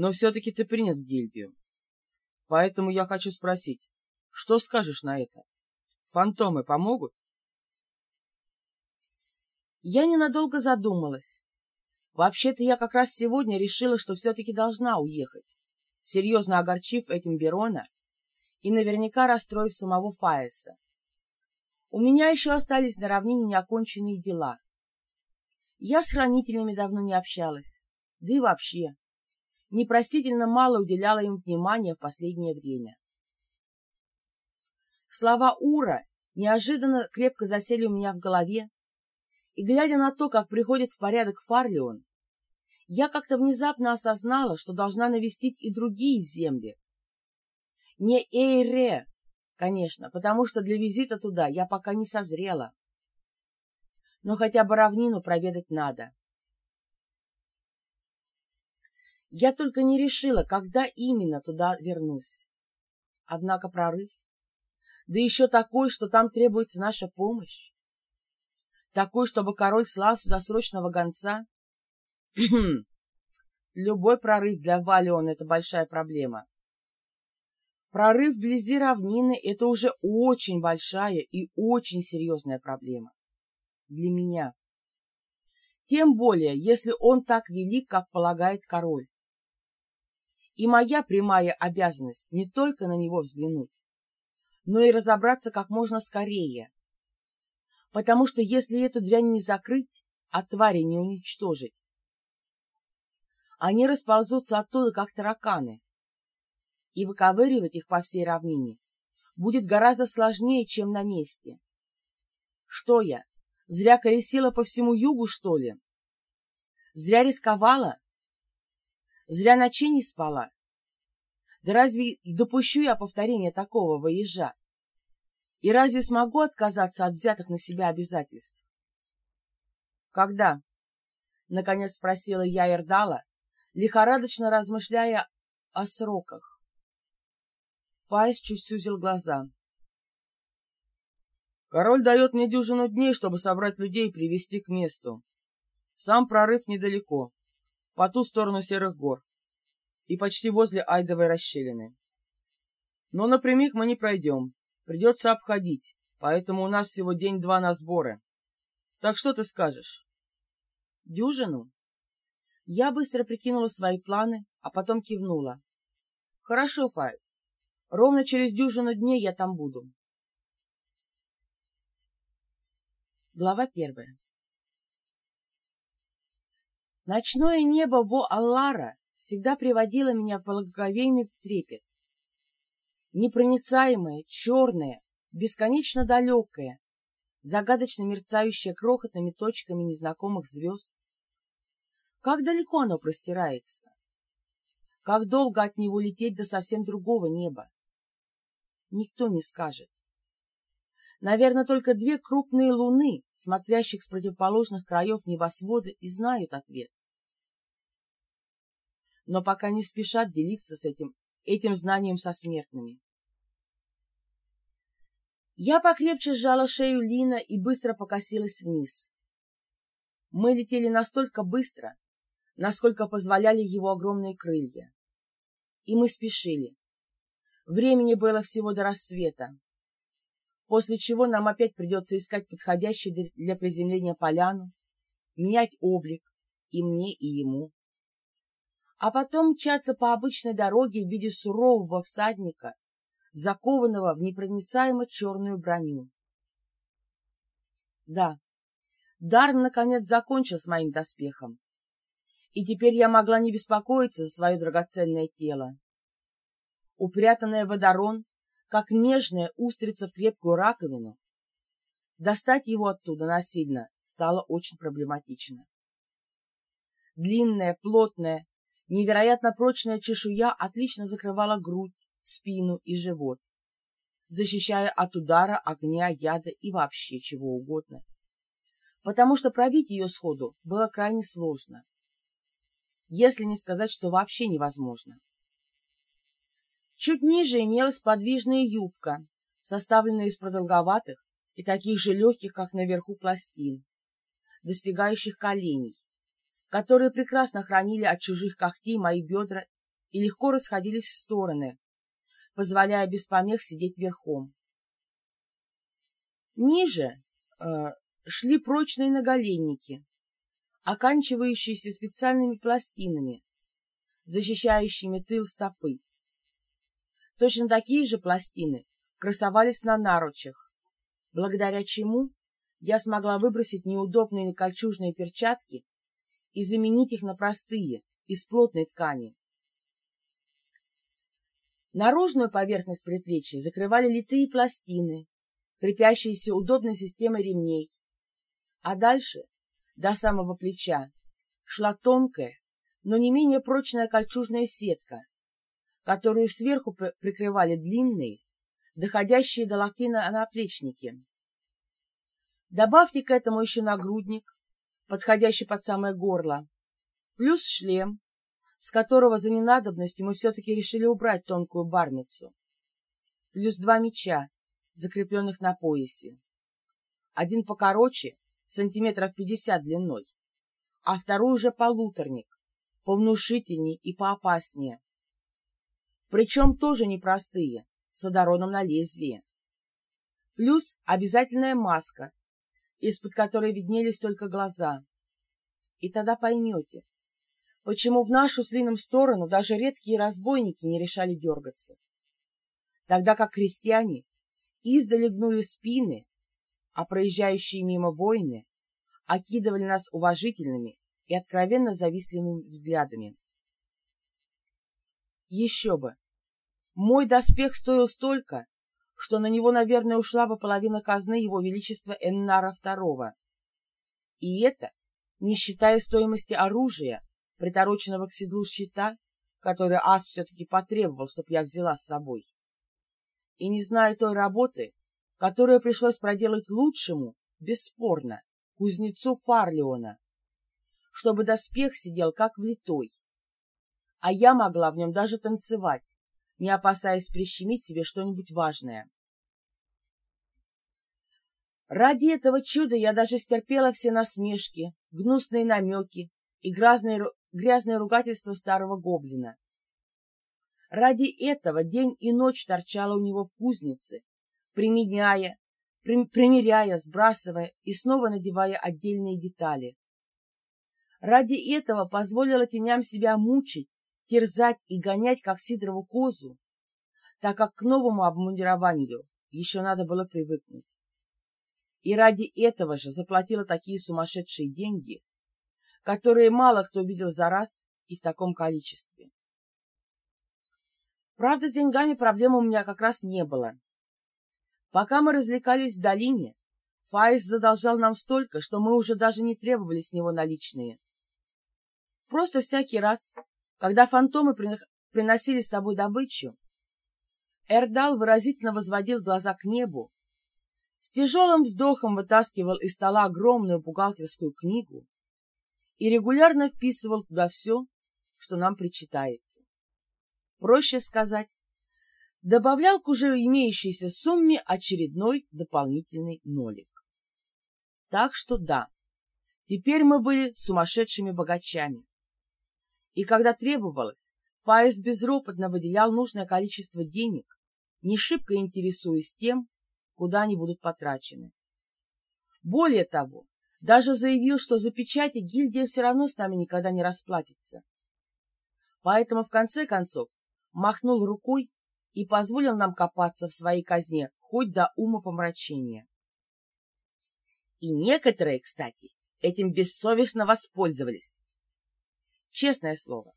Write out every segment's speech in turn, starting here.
Но все-таки ты принят в гильдию. Поэтому я хочу спросить, что скажешь на это? Фантомы помогут? Я ненадолго задумалась. Вообще-то я как раз сегодня решила, что все-таки должна уехать, серьезно огорчив этим Берона и наверняка расстроив самого Фаеса. У меня еще остались на равнине неоконченные дела. Я с хранителями давно не общалась, да и вообще, непростительно мало уделяла им внимания в последнее время. Слова Ура неожиданно крепко засели у меня в голове, и, глядя на то, как приходит в порядок Фарлион, я как-то внезапно осознала, что должна навестить и другие земли. Не Эйре, конечно, потому что для визита туда я пока не созрела. Но хотя бы равнину проведать надо. Я только не решила, когда именно туда вернусь. Однако прорыв, да еще такой, что там требуется наша помощь, такой, чтобы король слал сюда срочного гонца, Любой прорыв для Валиона — это большая проблема. Прорыв вблизи равнины — это уже очень большая и очень серьезная проблема. Для меня. Тем более, если он так велик, как полагает король. И моя прямая обязанность не только на него взглянуть, но и разобраться как можно скорее. Потому что если эту дрянь не закрыть, а твари не уничтожить, они расползутся оттуда, как тараканы, и выковыривать их по всей равнине будет гораздо сложнее, чем на месте. Что я, зря колесила по всему югу, что ли? Зря рисковала? Зря ночей не спала? Да разве допущу я повторения такого воежа? И разве смогу отказаться от взятых на себя обязательств? Когда? — наконец спросила я Эрдала, лихорадочно размышляя о сроках. Файс чуть сузил глаза. Король дает мне дюжину дней, чтобы собрать людей и привести к месту. Сам прорыв недалеко, по ту сторону Серых гор и почти возле Айдовой расщелины. Но напрямик мы не пройдем, придется обходить, поэтому у нас всего день-два на сборы. Так что ты скажешь? Дюжину? Я быстро прикинула свои планы, а потом кивнула. «Хорошо, Файв. Ровно через дюжину дней я там буду». Глава первая. Ночное небо Во-Аллара всегда приводило меня в благоговейный трепет. Непроницаемое, черное, бесконечно далекое, загадочно мерцающее крохотными точками незнакомых звезд, как далеко оно простирается? Как долго от него лететь до совсем другого неба? Никто не скажет. Наверное, только две крупные луны, смотрящих с противоположных краев небосвода, и знают ответ. Но пока не спешат делиться с этим, этим знанием со смертными. Я покрепче сжала шею Лина и быстро покосилась вниз. Мы летели настолько быстро, насколько позволяли его огромные крылья. И мы спешили. Времени было всего до рассвета, после чего нам опять придется искать подходящую для приземления поляну, менять облик и мне, и ему. А потом мчаться по обычной дороге в виде сурового всадника, закованного в непроницаемо черную броню. Да, Дарн наконец закончил с моим доспехом, и теперь я могла не беспокоиться за свое драгоценное тело. Упрятанная водорон, как нежная устрица в крепкую раковину, достать его оттуда насильно стало очень проблематично. Длинная, плотная, невероятно прочная чешуя отлично закрывала грудь, спину и живот, защищая от удара, огня, яда и вообще чего угодно, потому что пробить ее сходу было крайне сложно если не сказать, что вообще невозможно. Чуть ниже имелась подвижная юбка, составленная из продолговатых и таких же легких, как наверху, пластин, достигающих коленей, которые прекрасно хранили от чужих когтей мои бедра и легко расходились в стороны, позволяя без помех сидеть верхом. Ниже э, шли прочные наголенники, оканчивающиеся специальными пластинами, защищающими тыл стопы. Точно такие же пластины красовались на наручах, благодаря чему я смогла выбросить неудобные кольчужные перчатки и заменить их на простые, из плотной ткани. Наружную поверхность предплечья закрывали литые пластины, крепящиеся удобной системой ремней, а дальше, до самого плеча, шла тонкая, но не менее прочная кольчужная сетка, которую сверху прикрывали длинные, доходящие до локтей на наплечники. Добавьте к этому еще нагрудник, подходящий под самое горло, плюс шлем, с которого за ненадобностью мы все-таки решили убрать тонкую бармицу, плюс два меча, закрепленных на поясе. Один покороче, сантиметров пятьдесят длиной, а второй уже полуторник, повнушительней и поопаснее. Причем тоже непростые, с одароном на лезвие. Плюс обязательная маска, из-под которой виднелись только глаза. И тогда поймете, почему в нашу с Лином сторону даже редкие разбойники не решали дергаться. Тогда как крестьяне издали гнули спины, а проезжающие мимо воины окидывали нас уважительными и откровенно завистливыми взглядами. Еще бы! Мой доспех стоил столько, что на него, наверное, ушла бы половина казны его величества Эннара II. И это не считая стоимости оружия, притороченного к седлу щита, который ас все-таки потребовал, чтоб я взяла с собой. И не зная той работы, которую пришлось проделать лучшему, бесспорно, кузнецу Фарлиона, чтобы доспех сидел как влитой, а я могла в нем даже танцевать, не опасаясь прищемить себе что-нибудь важное. Ради этого чуда я даже стерпела все насмешки, гнусные намеки и грязные, грязные ругательства старого гоблина. Ради этого день и ночь торчала у него в кузнице, применяя, при, примеряя, сбрасывая и снова надевая отдельные детали. Ради этого позволила теням себя мучить, терзать и гонять, как сидорову козу, так как к новому обмундированию еще надо было привыкнуть и ради этого же заплатила такие сумасшедшие деньги, которые мало кто видел за раз и в таком количестве. Правда, с деньгами проблем у меня как раз не было. Пока мы развлекались в долине, Фаис задолжал нам столько, что мы уже даже не требовали с него наличные. Просто всякий раз, когда фантомы приносили с собой добычу, Эрдал выразительно возводил глаза к небу с тяжелым вздохом вытаскивал из стола огромную бухгалтерскую книгу и регулярно вписывал туда все, что нам причитается. Проще сказать, добавлял к уже имеющейся сумме очередной дополнительный нолик. Так что да, теперь мы были сумасшедшими богачами. И когда требовалось, Фаис безропотно выделял нужное количество денег, не шибко интересуясь тем, куда они будут потрачены. Более того, даже заявил, что за печати гильдия все равно с нами никогда не расплатится. Поэтому, в конце концов, махнул рукой и позволил нам копаться в своей казне хоть до ума помрачения. И некоторые, кстати, этим бессовестно воспользовались. Честное слово,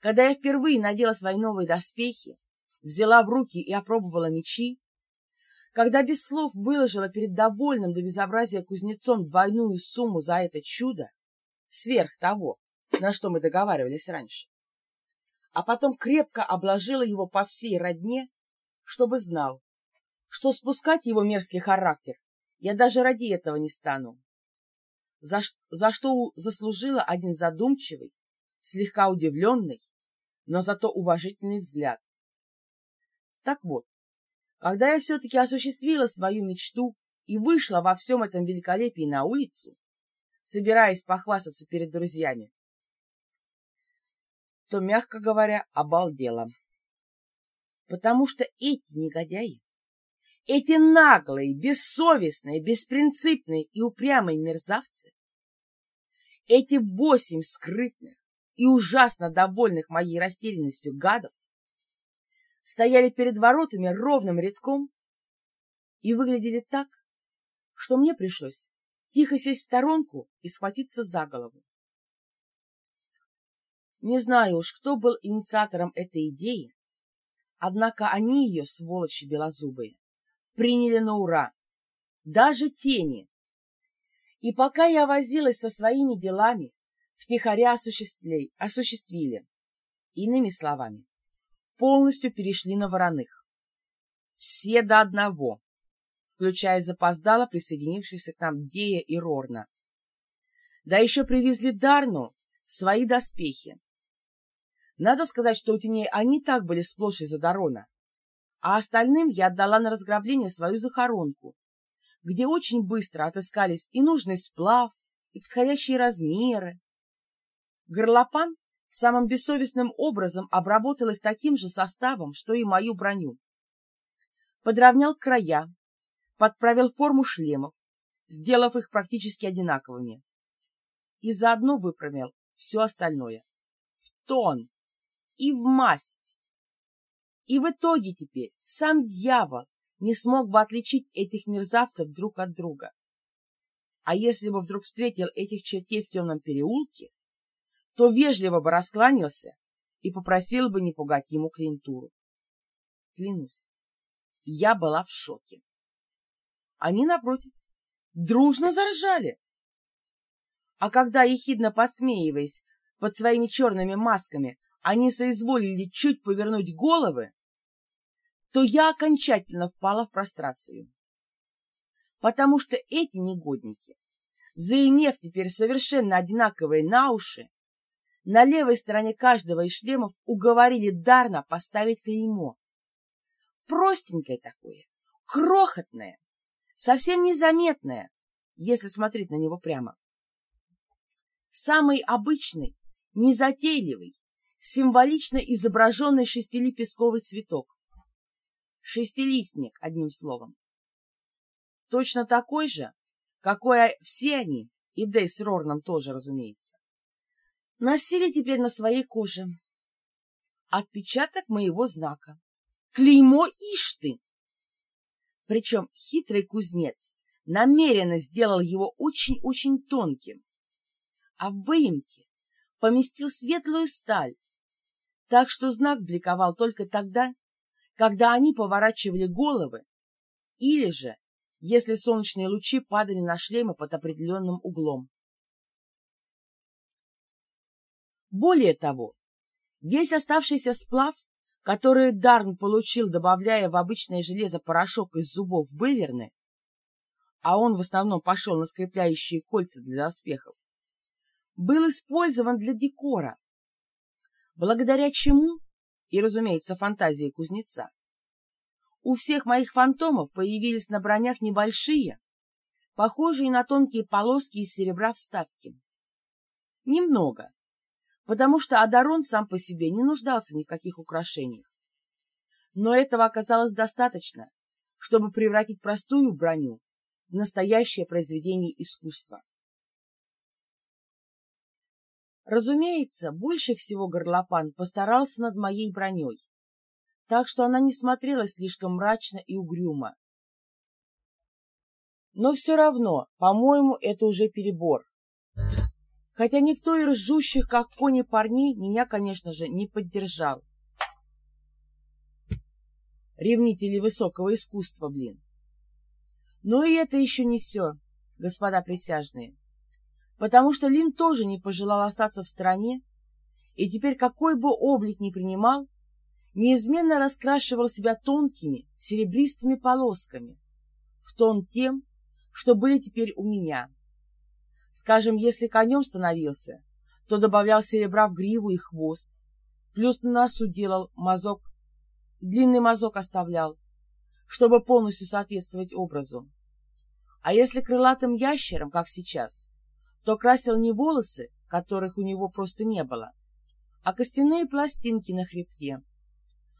когда я впервые надела свои новые доспехи, взяла в руки и опробовала мечи, когда без слов выложила перед довольным до безобразия кузнецом двойную сумму за это чудо, сверх того, на что мы договаривались раньше, а потом крепко обложила его по всей родне, чтобы знал, что спускать его мерзкий характер я даже ради этого не стану. За, за что заслужила один задумчивый, слегка удивленный, но зато уважительный взгляд. Так вот, когда я все-таки осуществила свою мечту и вышла во всем этом великолепии на улицу, собираясь похвастаться перед друзьями, то, мягко говоря, обалдела. Потому что эти негодяи, эти наглые, бессовестные, беспринципные и упрямые мерзавцы, эти восемь скрытных и ужасно довольных моей растерянностью гадов стояли перед воротами ровным рядком и выглядели так, что мне пришлось тихо сесть в сторонку и схватиться за голову. Не знаю уж, кто был инициатором этой идеи, однако они ее, сволочи белозубые, приняли на ура. Даже тени. И пока я возилась со своими делами, втихаря осуществили, осуществили. Иными словами, полностью перешли на вороных. Все до одного, включая запоздало присоединившихся к нам Дея и Рорна. Да еще привезли Дарну свои доспехи. Надо сказать, что у теней они так были сплошь из-за Дарона, а остальным я отдала на разграбление свою захоронку, где очень быстро отыскались и нужный сплав, и подходящие размеры. Горлопан самым бессовестным образом обработал их таким же составом, что и мою броню. Подровнял края, подправил форму шлемов, сделав их практически одинаковыми. И заодно выпрямил все остальное. В тон и в масть. И в итоге теперь сам дьявол не смог бы отличить этих мерзавцев друг от друга. А если бы вдруг встретил этих чертей в темном переулке, то вежливо бы раскланялся и попросил бы не пугать ему клиентуру. Клянусь, я была в шоке. Они, напротив, дружно заржали. А когда, ехидно посмеиваясь под своими черными масками, они соизволили чуть повернуть головы, то я окончательно впала в прострацию. Потому что эти негодники, заимев теперь совершенно одинаковые на уши, на левой стороне каждого из шлемов уговорили Дарна поставить клеймо. Простенькое такое, крохотное, совсем незаметное, если смотреть на него прямо. Самый обычный, незатейливый, символично изображенный шестилепестковый цветок. Шестилистник, одним словом. Точно такой же, какой все они, и Дэй с Рорном тоже, разумеется, носили теперь на своей коже. Отпечаток моего знака. Клеймо Ишты. Причем хитрый кузнец намеренно сделал его очень-очень тонким, а в выемке поместил светлую сталь, так что знак бликовал только тогда, когда они поворачивали головы, или же, если солнечные лучи падали на шлемы под определенным углом. Более того, весь оставшийся сплав, который Дарн получил, добавляя в обычное железо порошок из зубов выверны, а он в основном пошел на скрепляющие кольца для доспехов, был использован для декора, благодаря чему, и, разумеется, фантазии кузнеца, у всех моих фантомов появились на бронях небольшие, похожие на тонкие полоски из серебра вставки. Немного, потому что Адарон сам по себе не нуждался ни в каких украшениях. Но этого оказалось достаточно, чтобы превратить простую броню в настоящее произведение искусства. Разумеется, больше всего горлопан постарался над моей броней, так что она не смотрелась слишком мрачно и угрюмо. Но все равно, по-моему, это уже перебор. Хотя никто из ржущих, как пони парней, меня, конечно же, не поддержал. Ревнители высокого искусства, блин. Но и это еще не все, господа присяжные потому что Лин тоже не пожелал остаться в стороне, и теперь какой бы облик ни принимал, неизменно раскрашивал себя тонкими серебристыми полосками, в тон тем, что были теперь у меня. Скажем, если конем становился, то добавлял серебра в гриву и хвост, плюс на носу делал мазок, длинный мазок оставлял, чтобы полностью соответствовать образу. А если крылатым ящером, как сейчас, то красил не волосы, которых у него просто не было, а костяные пластинки на хребте.